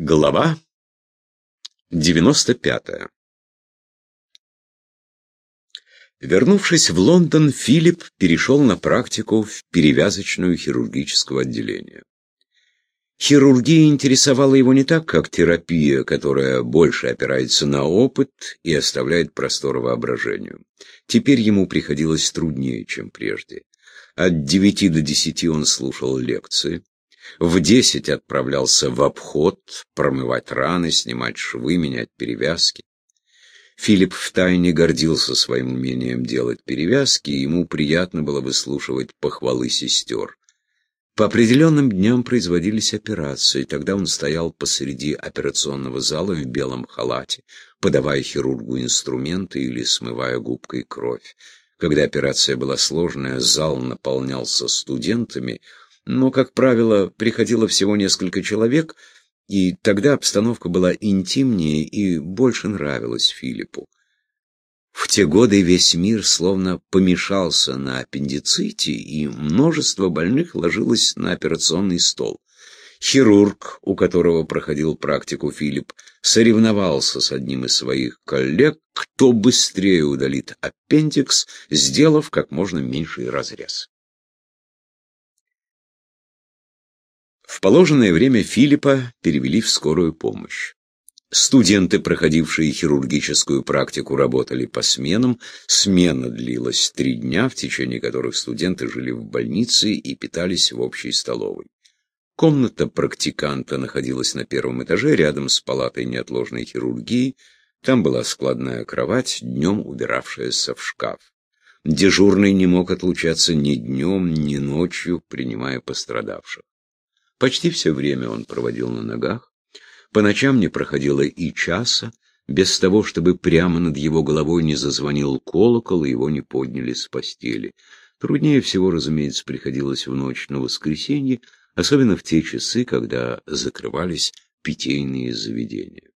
Глава 95 Вернувшись в Лондон, Филипп перешел на практику в перевязочную хирургического отделения. Хирургия интересовала его не так, как терапия, которая больше опирается на опыт и оставляет простор воображению. Теперь ему приходилось труднее, чем прежде. От девяти до десяти он слушал лекции. В десять отправлялся в обход, промывать раны, снимать швы, менять перевязки. Филипп втайне гордился своим умением делать перевязки, и ему приятно было выслушивать похвалы сестер. По определенным дням производились операции, тогда он стоял посреди операционного зала в белом халате, подавая хирургу инструменты или смывая губкой кровь. Когда операция была сложная, зал наполнялся студентами — но, как правило, приходило всего несколько человек, и тогда обстановка была интимнее и больше нравилась Филиппу. В те годы весь мир словно помешался на аппендиците, и множество больных ложилось на операционный стол. Хирург, у которого проходил практику Филипп, соревновался с одним из своих коллег, кто быстрее удалит аппендикс, сделав как можно меньший разрез. В положенное время Филиппа перевели в скорую помощь. Студенты, проходившие хирургическую практику, работали по сменам. Смена длилась три дня, в течение которых студенты жили в больнице и питались в общей столовой. Комната практиканта находилась на первом этаже, рядом с палатой неотложной хирургии. Там была складная кровать, днем убиравшаяся в шкаф. Дежурный не мог отлучаться ни днем, ни ночью, принимая пострадавших. Почти все время он проводил на ногах. По ночам не проходило и часа, без того, чтобы прямо над его головой не зазвонил колокол и его не подняли с постели. Труднее всего, разумеется, приходилось в ночь на воскресенье, особенно в те часы, когда закрывались питейные заведения.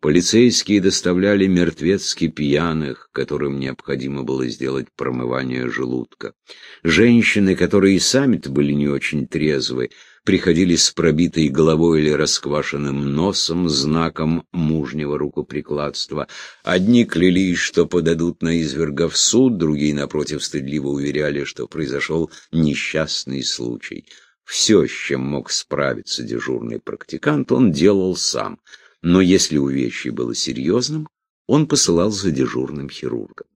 Полицейские доставляли мертвецки пьяных, которым необходимо было сделать промывание желудка. Женщины, которые и сами-то были не очень трезвы, приходили с пробитой головой или расквашенным носом, знаком мужнего рукоприкладства. Одни клялись, что подадут на изверга в суд, другие, напротив, стыдливо уверяли, что произошел несчастный случай. Все, с чем мог справиться дежурный практикант, он делал сам — но если увечье было серьезным, он посылал за дежурным хирургом.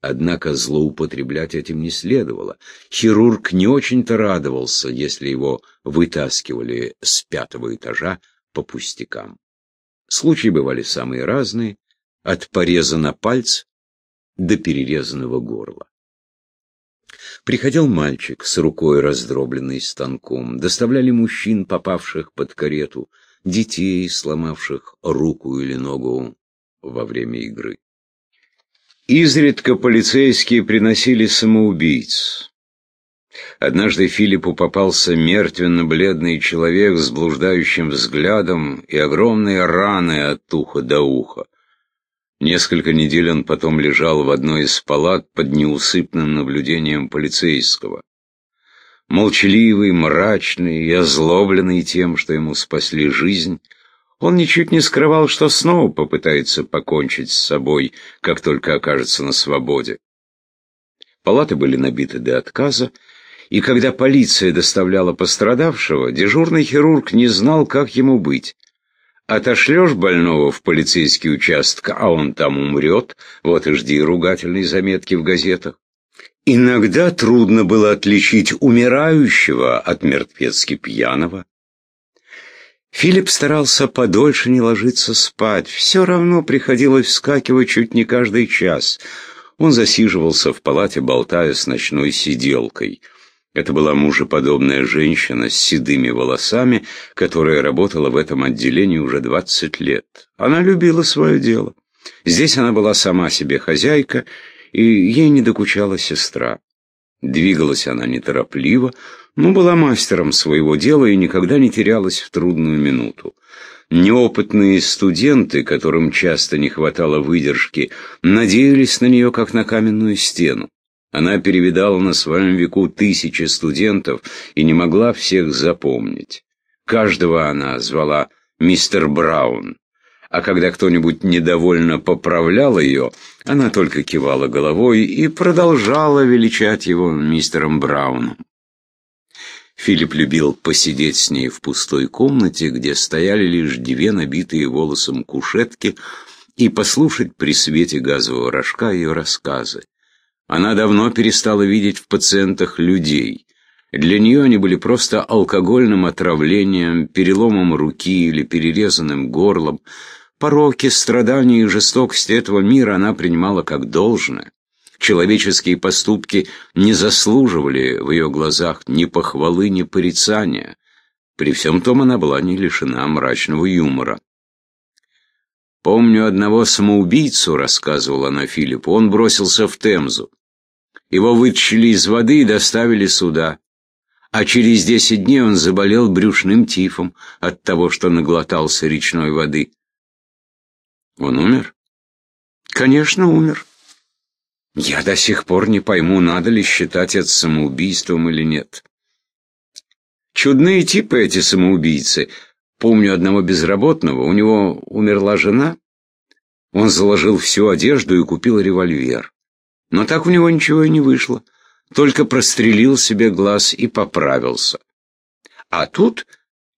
Однако злоупотреблять этим не следовало. Хирург не очень-то радовался, если его вытаскивали с пятого этажа по пустякам. Случаи бывали самые разные, от пореза на пальц до перерезанного горла. Приходил мальчик с рукой раздробленной станком, доставляли мужчин, попавших под карету, детей, сломавших руку или ногу во время игры. Изредка полицейские приносили самоубийц. Однажды Филиппу попался мертвенно-бледный человек с блуждающим взглядом и огромные раны от уха до уха. Несколько недель он потом лежал в одной из палат под неусыпным наблюдением полицейского молчаливый, мрачный и озлобленный тем, что ему спасли жизнь, он ничуть не скрывал, что снова попытается покончить с собой, как только окажется на свободе. Палаты были набиты до отказа, и когда полиция доставляла пострадавшего, дежурный хирург не знал, как ему быть. Отошлешь больного в полицейский участок, а он там умрет, вот и жди ругательной заметки в газетах. Иногда трудно было отличить умирающего от мертвецки пьяного. Филипп старался подольше не ложиться спать. Все равно приходилось вскакивать чуть не каждый час. Он засиживался в палате, болтая с ночной сиделкой. Это была мужеподобная женщина с седыми волосами, которая работала в этом отделении уже двадцать лет. Она любила свое дело. Здесь она была сама себе хозяйка и ей не докучала сестра. Двигалась она неторопливо, но была мастером своего дела и никогда не терялась в трудную минуту. Неопытные студенты, которым часто не хватало выдержки, надеялись на нее как на каменную стену. Она перевидала на своем веку тысячи студентов и не могла всех запомнить. Каждого она звала мистер Браун. А когда кто-нибудь недовольно поправлял ее, она только кивала головой и продолжала величать его мистером Брауном. Филипп любил посидеть с ней в пустой комнате, где стояли лишь две набитые волосом кушетки, и послушать при свете газового рожка ее рассказы. Она давно перестала видеть в пациентах людей. Для нее они были просто алкогольным отравлением, переломом руки или перерезанным горлом. Пороки, страдания и жестокость этого мира она принимала как должное. Человеческие поступки не заслуживали в ее глазах ни похвалы, ни порицания. При всем том она была не лишена мрачного юмора. «Помню одного самоубийцу», — рассказывала она Филиппу, — «он бросился в Темзу. Его вытащили из воды и доставили сюда. А через десять дней он заболел брюшным тифом от того, что наглотался речной воды». «Он умер?» «Конечно, умер». Я до сих пор не пойму, надо ли считать это самоубийством или нет. Чудные типы эти самоубийцы. Помню одного безработного, у него умерла жена. Он заложил всю одежду и купил револьвер. Но так у него ничего и не вышло. Только прострелил себе глаз и поправился. А тут,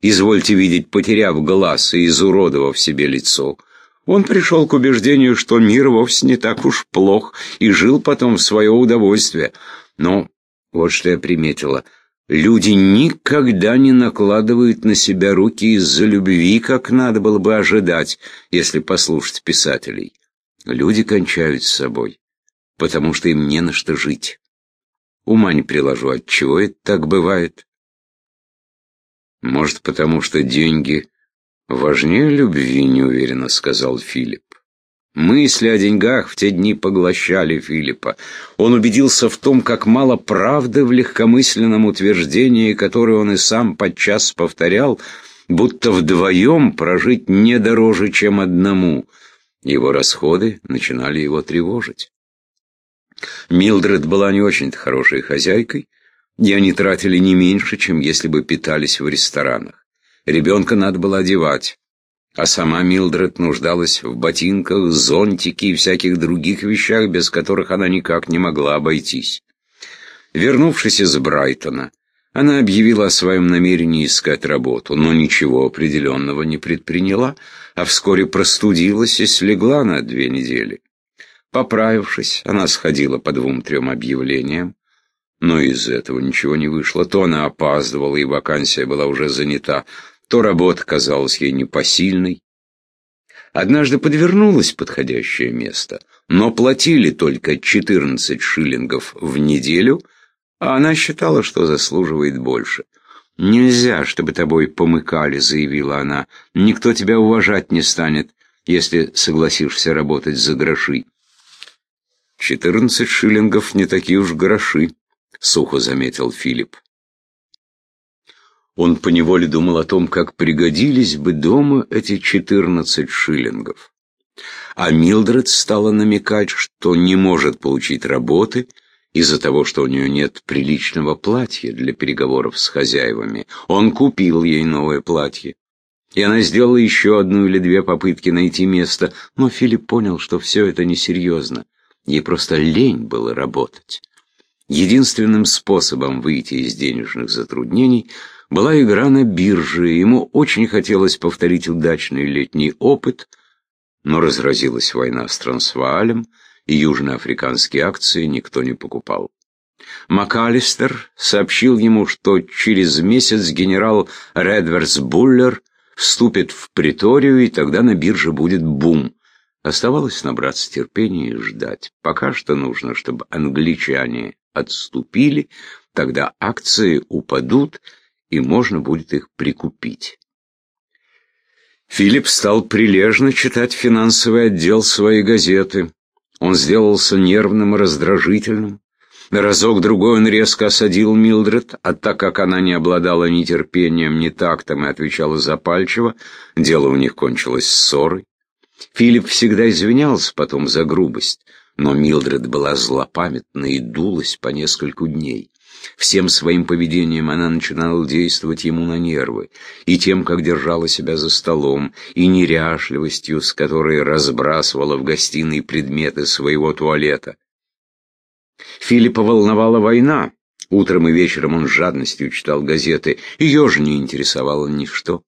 извольте видеть, потеряв глаз и изуродовав себе лицо, он пришел к убеждению, что мир вовсе не так уж плох, и жил потом в свое удовольствие. Но вот что я приметила. Люди никогда не накладывают на себя руки из-за любви, как надо было бы ожидать, если послушать писателей. Люди кончают с собой, потому что им не на что жить. Ума не приложу, от чего это так бывает. Может, потому что деньги «Важнее любви», — неуверенно сказал Филипп. Мысли о деньгах в те дни поглощали Филиппа. Он убедился в том, как мало правды в легкомысленном утверждении, которое он и сам подчас повторял, будто вдвоем прожить не дороже, чем одному. Его расходы начинали его тревожить. Милдред была не очень-то хорошей хозяйкой, и они тратили не меньше, чем если бы питались в ресторанах. Ребенка надо было одевать. А сама Милдред нуждалась в ботинках, зонтике и всяких других вещах, без которых она никак не могла обойтись. Вернувшись из Брайтона, она объявила о своем намерении искать работу, но ничего определенного не предприняла, а вскоре простудилась и слегла на две недели. Поправившись, она сходила по двум-трем объявлениям, но из этого ничего не вышло. То она опаздывала, и вакансия была уже занята, то работа казалась ей непосильной. Однажды подвернулось подходящее место, но платили только 14 шиллингов в неделю, а она считала, что заслуживает больше. «Нельзя, чтобы тобой помыкали», — заявила она. «Никто тебя уважать не станет, если согласишься работать за гроши». «Четырнадцать шиллингов не такие уж гроши», — сухо заметил Филипп. Он поневоле думал о том, как пригодились бы дома эти четырнадцать шиллингов. А Милдред стала намекать, что не может получить работы из-за того, что у нее нет приличного платья для переговоров с хозяевами. Он купил ей новое платье. И она сделала еще одну или две попытки найти место, но Филипп понял, что все это несерьезно. Ей просто лень было работать. Единственным способом выйти из денежных затруднений – была игра на бирже, ему очень хотелось повторить удачный летний опыт, но разразилась война с Трансваалем, и южноафриканские акции никто не покупал. МакАлистер сообщил ему, что через месяц генерал Редверс Буллер вступит в приторию, и тогда на бирже будет бум. Оставалось набраться терпения и ждать. Пока что нужно, чтобы англичане отступили, тогда акции упадут, и можно будет их прикупить. Филипп стал прилежно читать финансовый отдел своей газеты. Он сделался нервным и раздражительным. Разок-другой он резко осадил Милдред, а так как она не обладала ни терпением, ни тактом и отвечала запальчиво, дело у них кончилось ссорой. Филипп всегда извинялся потом за грубость, но Милдред была злопамятна и дулась по нескольку дней. Всем своим поведением она начинала действовать ему на нервы, и тем, как держала себя за столом, и неряшливостью, с которой разбрасывала в гостиной предметы своего туалета. Филиппа волновала война. Утром и вечером он с жадностью читал газеты. Ее же не интересовало ничто.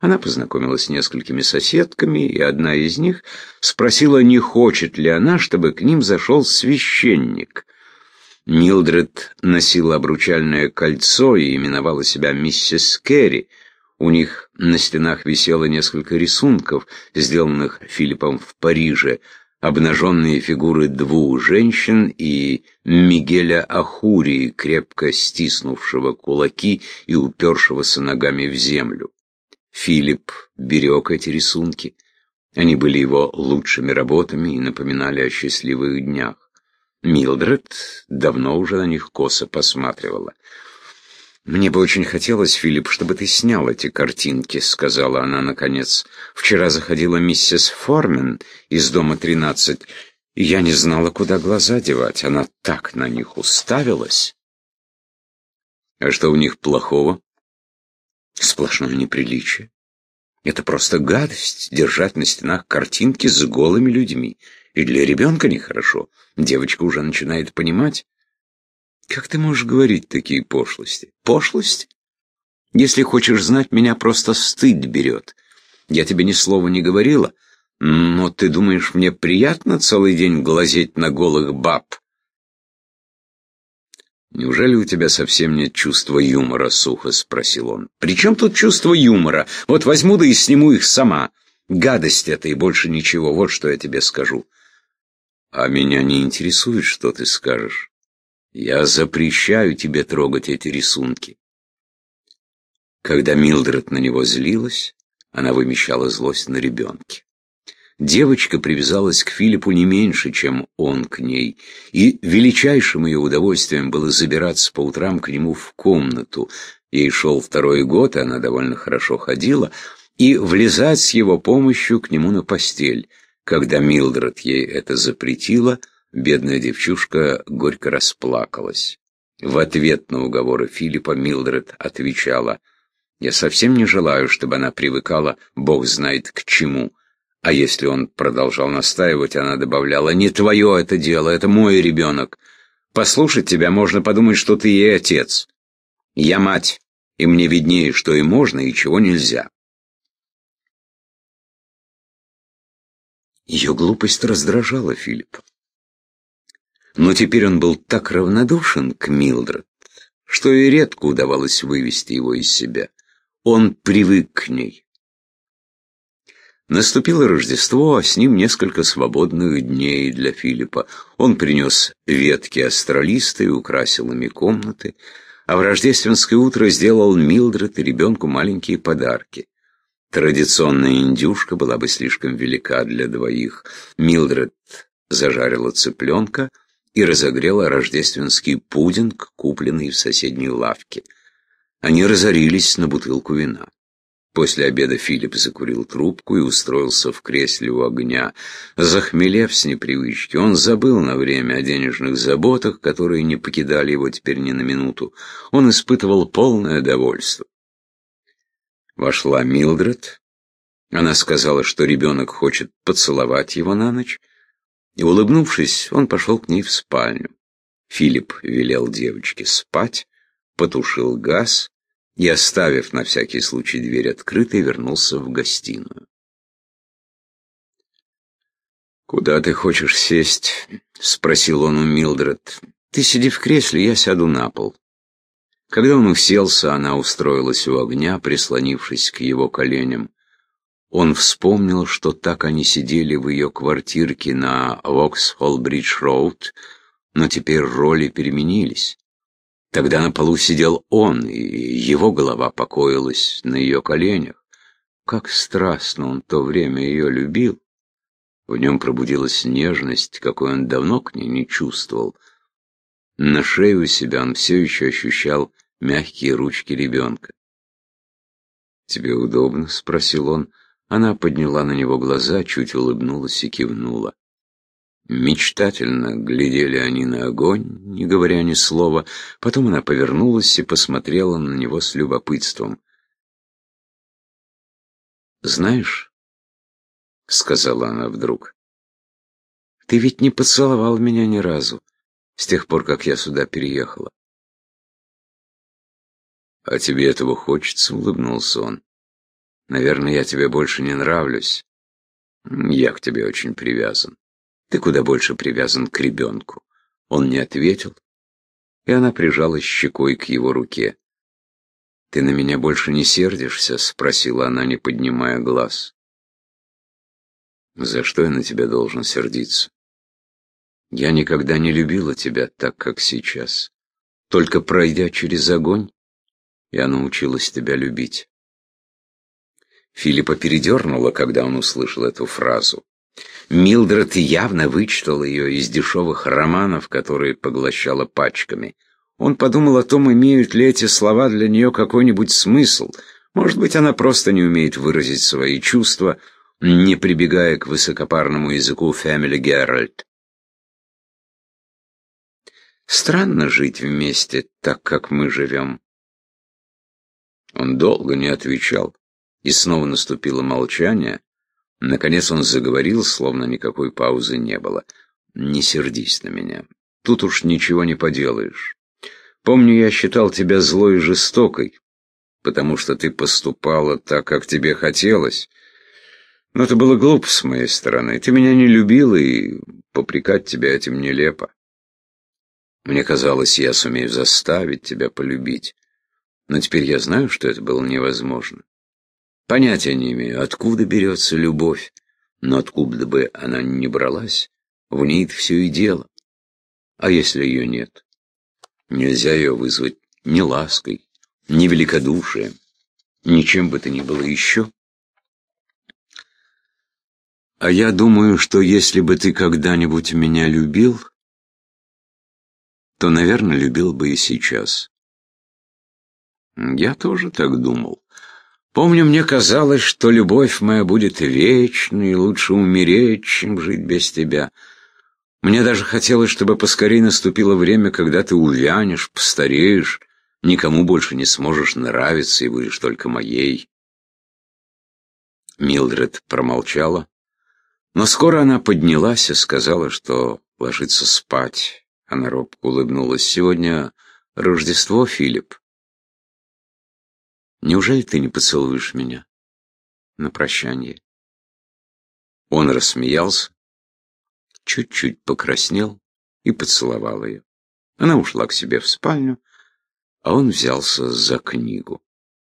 Она познакомилась с несколькими соседками, и одна из них спросила, не хочет ли она, чтобы к ним зашел священник. Милдред носила обручальное кольцо и именовала себя миссис Керри. У них на стенах висело несколько рисунков, сделанных Филиппом в Париже, обнаженные фигуры двух женщин и Мигеля Ахурии, крепко стиснувшего кулаки и упершегося ногами в землю. Филипп берег эти рисунки. Они были его лучшими работами и напоминали о счастливых днях. Милдред давно уже на них косо посматривала. «Мне бы очень хотелось, Филипп, чтобы ты снял эти картинки», — сказала она наконец. «Вчера заходила миссис Формен из дома 13, и я не знала, куда глаза девать. Она так на них уставилась». «А что у них плохого?» Сплошное неприличие. Это просто гадость — держать на стенах картинки с голыми людьми. И для ребенка нехорошо. Девочка уже начинает понимать. Как ты можешь говорить такие пошлости? Пошлость? Если хочешь знать, меня просто стыд берет. Я тебе ни слова не говорила, но ты думаешь, мне приятно целый день глазеть на голых баб? «Неужели у тебя совсем нет чувства юмора?» — сухо спросил он. «При чем тут чувство юмора? Вот возьму да и сниму их сама. Гадость это и больше ничего, вот что я тебе скажу». «А меня не интересует, что ты скажешь. Я запрещаю тебе трогать эти рисунки». Когда Милдред на него злилась, она вымещала злость на ребенке. Девочка привязалась к Филиппу не меньше, чем он к ней, и величайшим ее удовольствием было забираться по утрам к нему в комнату. Ей шел второй год, и она довольно хорошо ходила, и влезать с его помощью к нему на постель. Когда Милдред ей это запретила, бедная девчушка горько расплакалась. В ответ на уговоры Филиппа Милдред отвечала, «Я совсем не желаю, чтобы она привыкала, Бог знает к чему». А если он продолжал настаивать, она добавляла, «Не твое это дело, это мой ребенок. Послушать тебя можно подумать, что ты ей отец. Я мать, и мне виднее, что и можно, и чего нельзя». Ее глупость раздражала Филиппа. Но теперь он был так равнодушен к Милдред, что и редко удавалось вывести его из себя. Он привык к ней. Наступило Рождество, а с ним несколько свободных дней для Филиппа. Он принес ветки астролиста и украсил ими комнаты, а в рождественское утро сделал Милдред и ребенку маленькие подарки. Традиционная индюшка была бы слишком велика для двоих. Милдред зажарила цыпленка и разогрела рождественский пудинг, купленный в соседней лавке. Они разорились на бутылку вина. После обеда Филипп закурил трубку и устроился в кресле у огня. Захмелев с непривычки, он забыл на время о денежных заботах, которые не покидали его теперь ни на минуту. Он испытывал полное довольство. Вошла Милдред. Она сказала, что ребенок хочет поцеловать его на ночь. И, улыбнувшись, он пошел к ней в спальню. Филипп велел девочке спать, потушил газ и, оставив на всякий случай дверь открытой, вернулся в гостиную. «Куда ты хочешь сесть?» — спросил он у Милдред. «Ты сиди в кресле, я сяду на пол». Когда он уселся, она устроилась у огня, прислонившись к его коленям. Он вспомнил, что так они сидели в ее квартирке на Воксхолл-Бридж-Роуд, но теперь роли переменились. Тогда на полу сидел он, и его голова покоилась на ее коленях. Как страстно он то время ее любил. В нем пробудилась нежность, какой он давно к ней не чувствовал. На шею у себя он все еще ощущал мягкие ручки ребенка. «Тебе удобно?» — спросил он. Она подняла на него глаза, чуть улыбнулась и кивнула. Мечтательно глядели они на огонь, не говоря ни слова. Потом она повернулась и посмотрела на него с любопытством. «Знаешь», — сказала она вдруг, — «ты ведь не поцеловал меня ни разу с тех пор, как я сюда переехала». «А тебе этого хочется?» — улыбнулся он. «Наверное, я тебе больше не нравлюсь. Я к тебе очень привязан. Ты куда больше привязан к ребенку». Он не ответил, и она прижалась щекой к его руке. «Ты на меня больше не сердишься?» — спросила она, не поднимая глаз. «За что я на тебя должен сердиться? Я никогда не любила тебя так, как сейчас. Только пройдя через огонь, я научилась тебя любить». Филиппа передернула, когда он услышал эту фразу. Милдред явно вычитал ее из дешевых романов, которые поглощала пачками. Он подумал о том, имеют ли эти слова для нее какой-нибудь смысл. Может быть, она просто не умеет выразить свои чувства, не прибегая к высокопарному языку Фэмили Геральт. Странно жить вместе, так как мы живем. Он долго не отвечал, и снова наступило молчание. Наконец он заговорил, словно никакой паузы не было. «Не сердись на меня. Тут уж ничего не поделаешь. Помню, я считал тебя злой и жестокой, потому что ты поступала так, как тебе хотелось. Но это было глупо с моей стороны. Ты меня не любила, и попрекать тебя этим нелепо. Мне казалось, я сумею заставить тебя полюбить. Но теперь я знаю, что это было невозможно. Понятия не имею, откуда берется любовь, но откуда бы она ни бралась, в ней все и дело. А если ее нет? Нельзя ее вызвать ни лаской, ни великодушием, ничем бы то ни было еще. А я думаю, что если бы ты когда-нибудь меня любил, то, наверное, любил бы и сейчас. Я тоже так думал. Помню, мне казалось, что любовь моя будет вечной, и лучше умереть, чем жить без тебя. Мне даже хотелось, чтобы поскорее наступило время, когда ты увянешь, постареешь, никому больше не сможешь нравиться и будешь только моей. Милдред промолчала, но скоро она поднялась и сказала, что ложится спать. Она робко улыбнулась. «Сегодня Рождество, Филипп. Неужели ты не поцелуешь меня на прощание?» Он рассмеялся, чуть-чуть покраснел и поцеловал ее. Она ушла к себе в спальню, а он взялся за книгу.